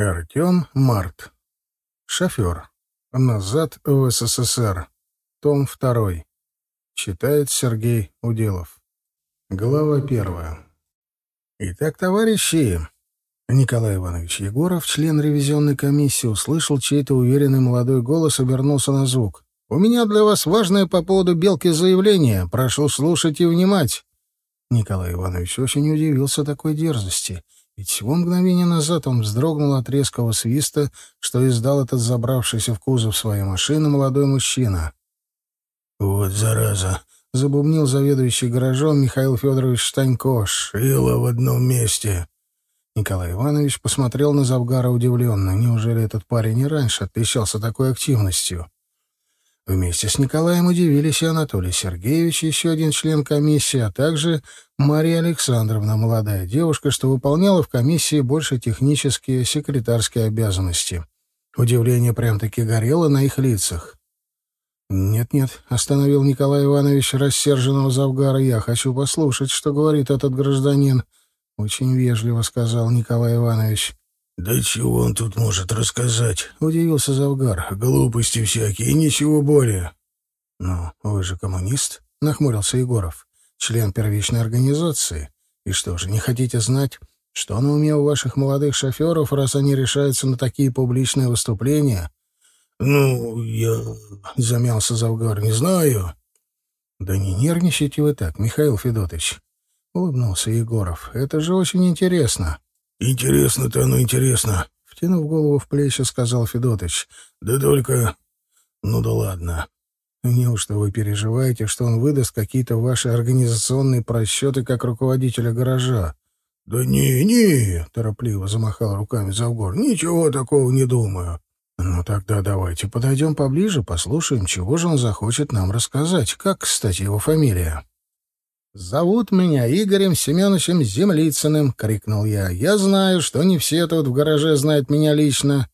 Артем Март. Шофер. Назад в СССР. Том 2. Читает Сергей Уделов. Глава первая. Итак, товарищи, Николай Иванович Егоров, член ревизионной комиссии, услышал чей-то уверенный молодой голос, обернулся на звук. «У меня для вас важное по поводу Белки заявление. Прошу слушать и внимать». Николай Иванович очень удивился такой дерзости — ведь всего мгновение назад он вздрогнул от резкого свиста, что издал этот забравшийся в кузов своей машины молодой мужчина. «Вот зараза!» — забубнил заведующий гаражом Михаил Федорович Штанько. «Шило в одном месте!» Николай Иванович посмотрел на Завгара удивленно. Неужели этот парень и раньше отличался такой активностью? Вместе с Николаем удивились и Анатолий Сергеевич, еще один член комиссии, а также Мария Александровна, молодая девушка, что выполняла в комиссии больше технические секретарские обязанности. Удивление прям-таки горело на их лицах. «Нет-нет», — остановил Николай Иванович рассерженного Завгара, — «я хочу послушать, что говорит этот гражданин». «Очень вежливо», — сказал Николай Иванович. «Да чего он тут может рассказать?» — удивился Завгар. «Глупости всякие, ничего более». «Ну, вы же коммунист?» — нахмурился Егоров. «Член первичной организации. И что же, не хотите знать, что на уме у ваших молодых шоферов, раз они решаются на такие публичные выступления?» «Ну, я...» — замялся Завгар. «Не знаю». «Да не нервничайте вы так, Михаил Федотович», — улыбнулся Егоров. «Это же очень интересно». «Интересно-то оно интересно», — втянув голову в плечи, сказал Федотыч. «Да только... Ну да ладно». «Неужто вы переживаете, что он выдаст какие-то ваши организационные просчеты как руководителя гаража?» «Да не, не», — торопливо замахал руками Завгор, — «ничего такого не думаю». «Ну тогда давайте подойдем поближе, послушаем, чего же он захочет нам рассказать. Как, кстати, его фамилия?» «Зовут меня Игорем Семеновичем Землицыным», — крикнул я. «Я знаю, что не все тут в гараже знают меня лично.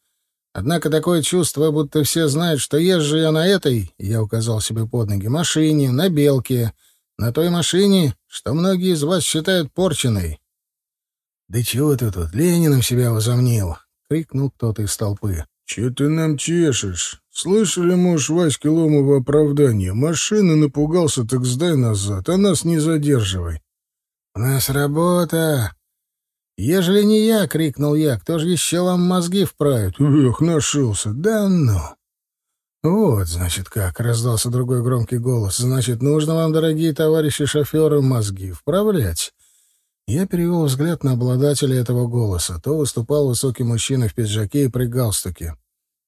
Однако такое чувство, будто все знают, что езжу я на этой, — я указал себе под ноги, — машине, на белке, на той машине, что многие из вас считают порченной». «Да чего ты тут Лениным себя возомнил?» — крикнул кто-то из толпы. «Че ты нам чешешь? Слышали, муж, Васьки Ломова оправдание? Машины напугался, так сдай назад, а нас не задерживай». «У нас работа!» «Ежели не я!» — крикнул я. «Кто же еще вам мозги вправит?» «Эх, нашелся! Да ну!» «Вот, значит, как!» — раздался другой громкий голос. «Значит, нужно вам, дорогие товарищи шоферы, мозги вправлять!» Я перевел взгляд на обладателя этого голоса. То выступал высокий мужчина в пиджаке и при галстуке.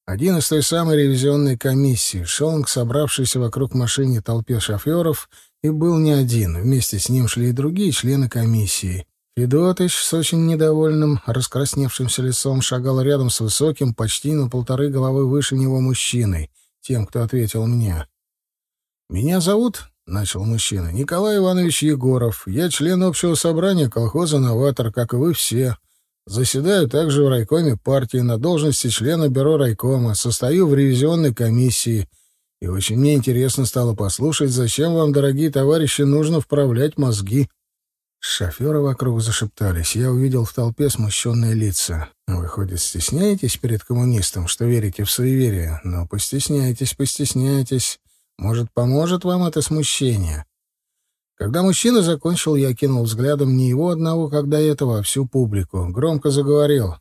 Один из той самой ревизионной комиссии шел собравшейся вокруг машине толпе шоферов и был не один. Вместе с ним шли и другие члены комиссии. Федотыч с очень недовольным, раскрасневшимся лицом шагал рядом с высоким, почти на полторы головы выше него мужчиной, тем, кто ответил мне. «Меня зовут — начал мужчина. — Николай Иванович Егоров. Я член общего собрания колхоза «Новатор», как и вы все. Заседаю также в райкоме партии на должности члена бюро райкома. Состою в ревизионной комиссии. И очень мне интересно стало послушать, зачем вам, дорогие товарищи, нужно вправлять мозги. Шоферы вокруг зашептались. Я увидел в толпе смущенные лица. Выходит, стесняетесь перед коммунистом, что верите в суеверие? Ну, постесняйтесь, постесняйтесь. Может, поможет вам это смущение? Когда мужчина закончил, я кинул взглядом не его одного, как до этого, а всю публику. Громко заговорил.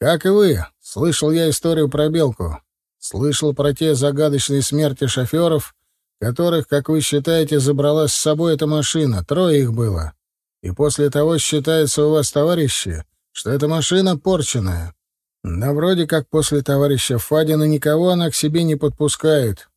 «Как и вы, слышал я историю про Белку. Слышал про те загадочные смерти шоферов, которых, как вы считаете, забрала с собой эта машина. Трое их было. И после того считается у вас, товарищи, что эта машина порченная. Да вроде как после товарища Фадина никого она к себе не подпускает.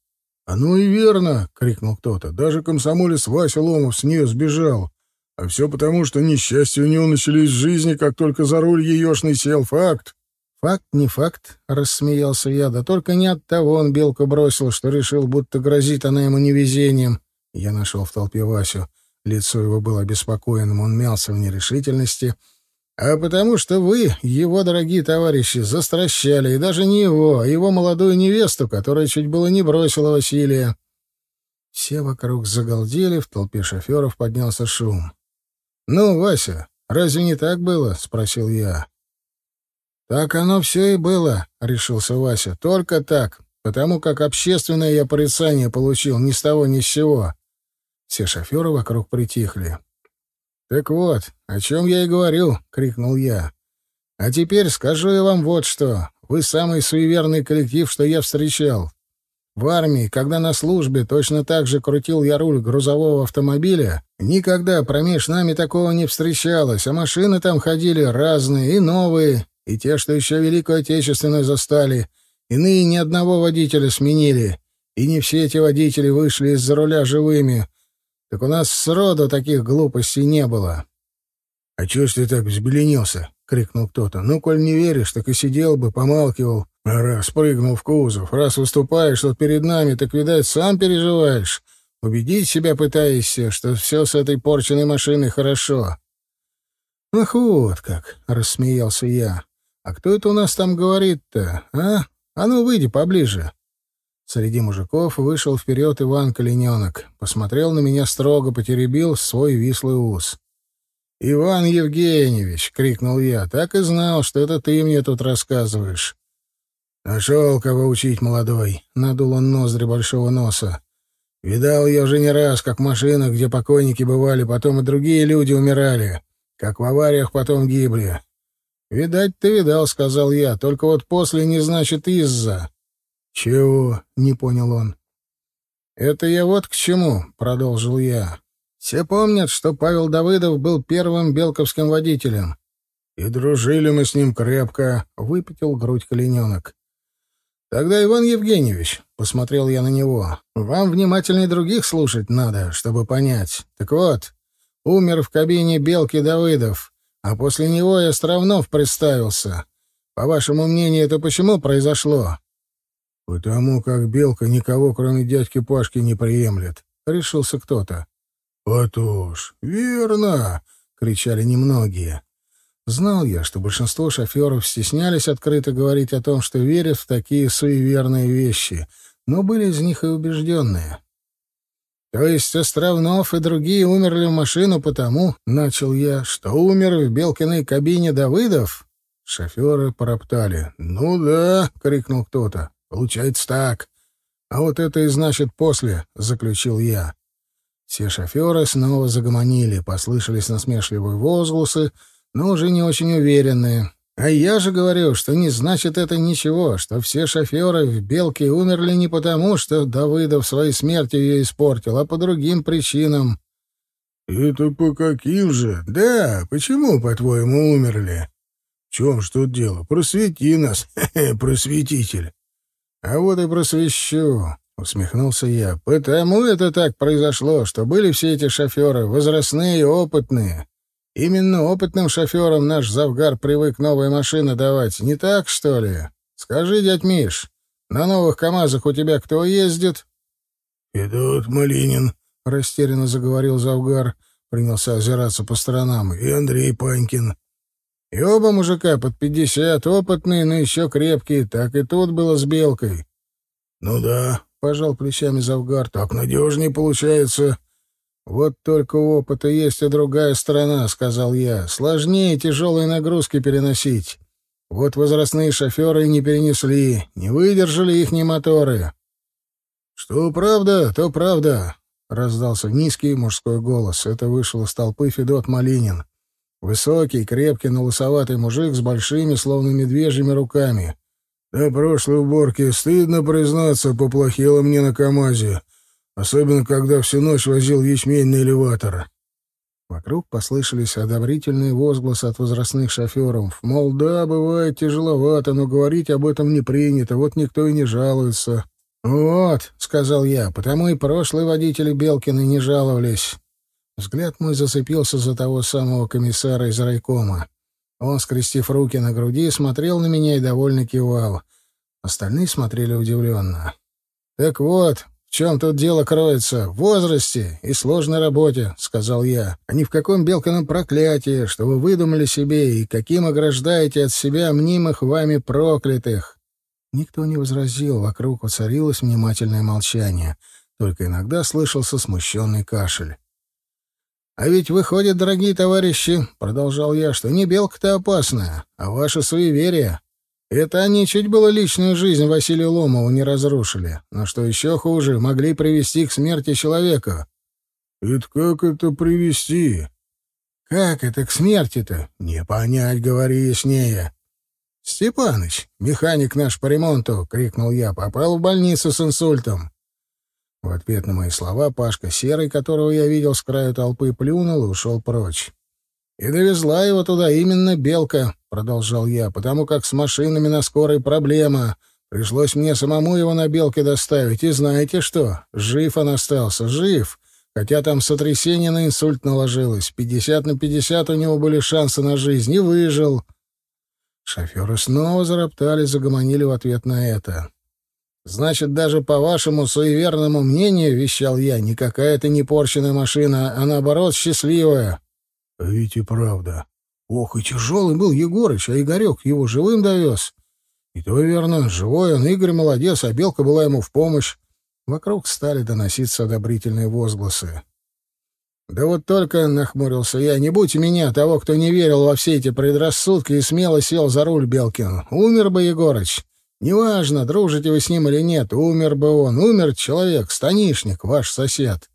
«А ну и верно!» — крикнул кто-то. «Даже комсомолец Вася Ломов с нее сбежал. А все потому, что несчастья у него начались в жизни, как только за руль еешный сел. Факт!» «Факт не факт», — рассмеялся я. «Да только не от того он белку бросил, что решил, будто грозит она ему невезением». Я нашел в толпе Васю. Лицо его было обеспокоенным, он мялся в нерешительности — а потому что вы, его дорогие товарищи, застращали, и даже не его, а его молодую невесту, которая чуть было не бросила Василия. Все вокруг загалдели, в толпе шоферов поднялся шум. «Ну, Вася, разве не так было?» — спросил я. Так оно все и было, решился Вася. Только так, потому как общественное я порицание получил ни с того ни с сего. Все шоферы вокруг притихли. «Так вот, о чем я и говорил», — крикнул я. «А теперь скажу я вам вот что. Вы самый суеверный коллектив, что я встречал. В армии, когда на службе точно так же крутил я руль грузового автомобиля, никогда промеж нами такого не встречалось, а машины там ходили разные, и новые, и те, что еще Великую Отечественную застали. Иные ни одного водителя сменили, и не все эти водители вышли из-за руля живыми. Так у нас сроду таких глупостей не было. — А чего ж ты так взбеленился? — крикнул кто-то. — Ну, коль не веришь, так и сидел бы, помалкивал. Раз прыгнул в кузов, раз выступаешь тут перед нами, так, видать, сам переживаешь. Убедить себя пытаешься, что все с этой порченной машиной хорошо. «Ах, вот как!» — рассмеялся я. «А кто это у нас там говорит-то, а? А ну, выйди поближе!» Среди мужиков вышел вперед Иван Калиненок. Посмотрел на меня строго, потеребил свой вислый ус. «Иван Евгеньевич!» — крикнул я. «Так и знал, что это ты мне тут рассказываешь. «Нашел, кого учить, молодой!» — надул он ноздри большого носа. «Видал я уже не раз, как в машинах, где покойники бывали, потом и другие люди умирали, как в авариях потом гибли. «Видать, ты видал», — сказал я, — «только вот после не значит из-за». «Чего?» — не понял он. «Это я вот к чему», — продолжил я. «Все помнят, что Павел Давыдов был первым белковским водителем». «И дружили мы с ним крепко», — выпятил грудь колененок. «Тогда, Иван Евгеньевич», — посмотрел я на него, — «вам внимательнее других слушать надо, чтобы понять. Так вот, умер в кабине Белки Давыдов, а после него и Островнов представился. По вашему мнению, это почему произошло?» «Потому как Белка никого, кроме дядьки Пашки, не приемлет», — решился кто-то. «Вот уж, верно!» — кричали немногие. Знал я, что большинство шоферов стеснялись открыто говорить о том, что верят в такие суеверные вещи, но были из них и убежденные. «То есть Островнов и другие умерли в машину потому, — начал я, — что умер в Белкиной кабине Давыдов?» Шоферы пороптали. «Ну да», — крикнул кто-то, — «получается так. А вот это и значит после», — заключил я. Все шоферы снова загомонили, послышались насмешливые возгласы, но уже не очень уверенные. А я же говорю, что не значит это ничего, что все шоферы в «Белке» умерли не потому, что Давыдов своей смертью ее испортил, а по другим причинам. — Это по каким же? Да, почему, по-твоему, умерли? — В чем ж тут дело? Просвети нас, просветитель. — А вот и просвещу, — усмехнулся я. — Потому это так произошло, что были все эти шоферы возрастные и опытные. Именно опытным шоферам наш Завгар привык новые машины давать. Не так, что ли? Скажи, дядь Миш, на новых КАМАЗах у тебя кто ездит? — Идут Малинин, — растерянно заговорил Завгар, принялся озираться по сторонам, — и Андрей Панькин. И оба мужика под пятьдесят, опытные, но еще крепкие. Так и тут было с Белкой. — Ну да, — пожал плечами Завгар, — так надежнее получается. «Вот только у опыта есть и другая сторона», — сказал я. «Сложнее тяжелые нагрузки переносить. Вот возрастные шоферы не перенесли, не выдержали их ни моторы». «Что правда, то правда», — раздался низкий мужской голос. Это вышел из толпы Федот Малинин. Высокий, крепкий, но лысоватый мужик с большими, словно медвежьими руками. «До прошлой уборки, стыдно признаться, поплохело мне на КамАЗе. Особенно, когда всю ночь возил ячмень на элеватор. Вокруг послышались одобрительные возгласы от возрастных шоферов. Мол, да, бывает тяжеловато, но говорить об этом не принято, вот никто и не жалуется. «Вот», — сказал я, — «потому и прошлые водители Белкины не жаловались». Взгляд мой зацепился за того самого комиссара из райкома. Он, скрестив руки на груди, смотрел на меня и довольно кивал. Остальные смотрели удивленно. «Так вот, «В чем тут дело кроется? В возрасте и сложной работе», — сказал я. «А ни в каком белканом проклятии, что вы выдумали себе, и каким ограждаете от себя мнимых вами проклятых». Никто не возразил, вокруг воцарилось внимательное молчание. Только иногда слышался смущенный кашель. «А ведь выходит, дорогие товарищи, — продолжал я, — что не белка-то опасная, а ваше суеверие. Это они чуть было личную жизнь Василию Ломову не разрушили, но что еще хуже, могли привести к смерти человека». «Это как это привести?» «Как это к смерти-то? Не понять, говори яснее». «Степаныч, механик наш по ремонту!» — крикнул я. «Попал в больницу с инсультом». В ответ на мои слова Пашка Серый, которого я видел с краю толпы, плюнул и ушел прочь. «И довезла его туда именно Белка», — продолжал я, «потому как с машинами на скорой проблема. Пришлось мне самому его на Белке доставить. И знаете что? Жив он остался, жив. Хотя там сотрясение на инсульт наложилось. Пятьдесят на пятьдесят у него были шансы на жизнь. И выжил». Шоферы снова зароптали, загомонили в ответ на это. Значит, даже по вашему суеверному мнению, вещал я, никакая это не порченная машина, а наоборот счастливая. Ведь и правда. Ох, и тяжелый был Егорыч, а Игорек его живым довез. И то верно, живой он, Игорь молодец, а Белка была ему в помощь. Вокруг стали доноситься одобрительные возгласы. «Да вот только, — нахмурился я, — не будь меня, того, кто не верил во все эти предрассудки и смело сел за руль Белкин. Умер бы Егорыч. Неважно, дружите вы с ним или нет, умер бы он, умер человек, станишник, ваш сосед.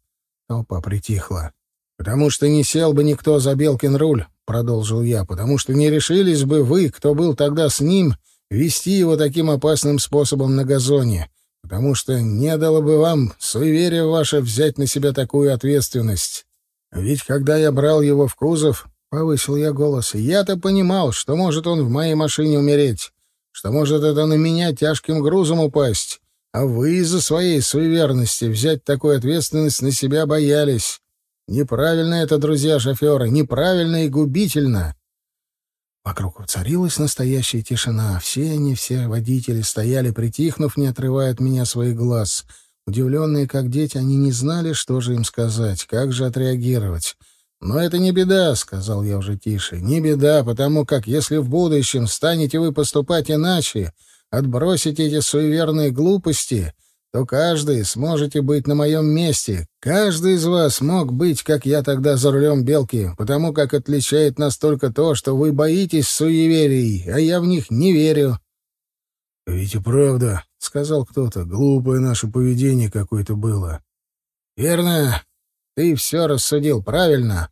Толпа притихла. «Потому что не сел бы никто за Белкин руль», — продолжил я, «потому что не решились бы вы, кто был тогда с ним, вести его таким опасным способом на газоне, потому что не дало бы вам, суеверие ваше, взять на себя такую ответственность. Ведь когда я брал его в кузов, — повысил я голос, — я-то понимал, что может он в моей машине умереть что может это на меня тяжким грузом упасть, а вы из-за своей суеверности взять такую ответственность на себя боялись. Неправильно это, друзья шоферы, неправильно и губительно. Вокруг воцарилась настоящая тишина. Все они, все водители, стояли, притихнув, не отрывая от меня своих глаз. Удивленные, как дети, они не знали, что же им сказать, как же отреагировать. «Но это не беда», — сказал я уже тише. «Не беда, потому как если в будущем станете вы поступать иначе, отбросить эти суеверные глупости, то каждый сможете быть на моем месте. Каждый из вас мог быть, как я тогда за рулем белки, потому как отличает нас только то, что вы боитесь суеверий, а я в них не верю». «Ведь и правда», — сказал кто-то, — «глупое наше поведение какое-то было». «Верно. Ты все рассудил правильно?»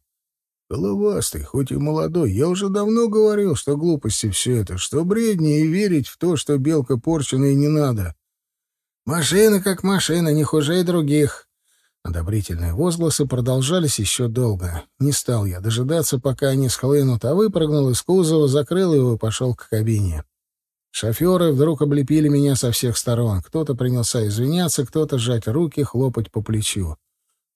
Головастый, хоть и молодой, я уже давно говорил, что глупости все это, что бредни и верить в то, что белка порчена и не надо. Машина как машина, не хуже и других. Одобрительные возгласы продолжались еще долго. Не стал я дожидаться, пока они схлынут, а выпрыгнул из кузова, закрыл его и пошел к кабине. Шоферы вдруг облепили меня со всех сторон. Кто-то принялся извиняться, кто-то сжать руки, хлопать по плечу.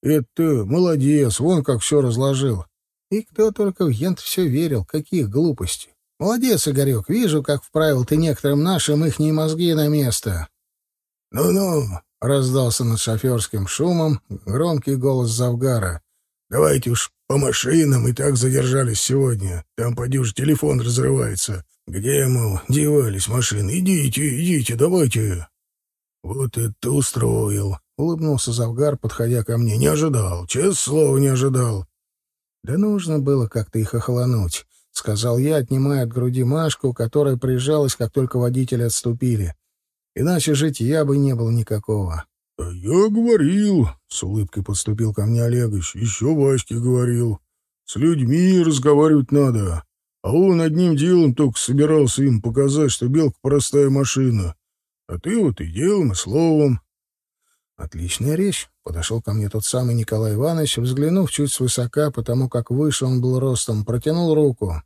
«Это молодец, вон как все разложил. И кто только в Ент все верил, каких глупости. Молодец, Игорек, вижу, как вправил ты некоторым нашим ихние мозги на место. «Ну-ну», — раздался над шоферским шумом громкий голос Завгара. «Давайте уж по машинам и так задержались сегодня. Там, поди уж, телефон разрывается. Где, мол, девались машины? Идите, идите, давайте». «Вот это устроил», — улыбнулся Завгар, подходя ко мне. «Не ожидал, честное слово, не ожидал. Да нужно было как-то их охолонуть, — сказал я, отнимая от груди Машку, которая прижалась, как только водители отступили. Иначе житья бы не было никакого. — А я говорил, — с улыбкой подступил ко мне Олегович, — еще Ваське говорил. С людьми разговаривать надо. А он одним делом только собирался им показать, что белка простая машина. А ты вот и делом, и словом. Отличная речь. Подошел ко мне тот самый Николай Иванович, взглянув чуть свысока, потому как выше он был ростом, протянул руку.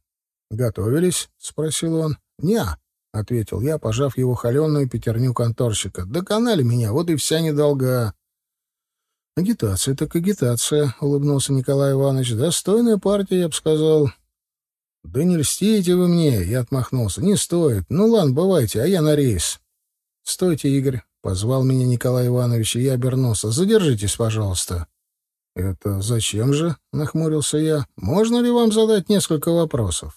«Готовились?» — спросил он. «Не-а», ответил я, пожав его холеную пятерню конторщика. «Доконали меня, вот и вся недолга». «Агитация так агитация», — улыбнулся Николай Иванович. «Достойная партия, я бы сказал». «Да не льстите вы мне!» — я отмахнулся. «Не стоит. Ну ладно, бывайте, а я на рейс». «Стойте, Игорь!» — позвал меня Николай Иванович, и я обернулся. «Задержитесь, пожалуйста». «Это зачем же?» — нахмурился я. «Можно ли вам задать несколько вопросов?»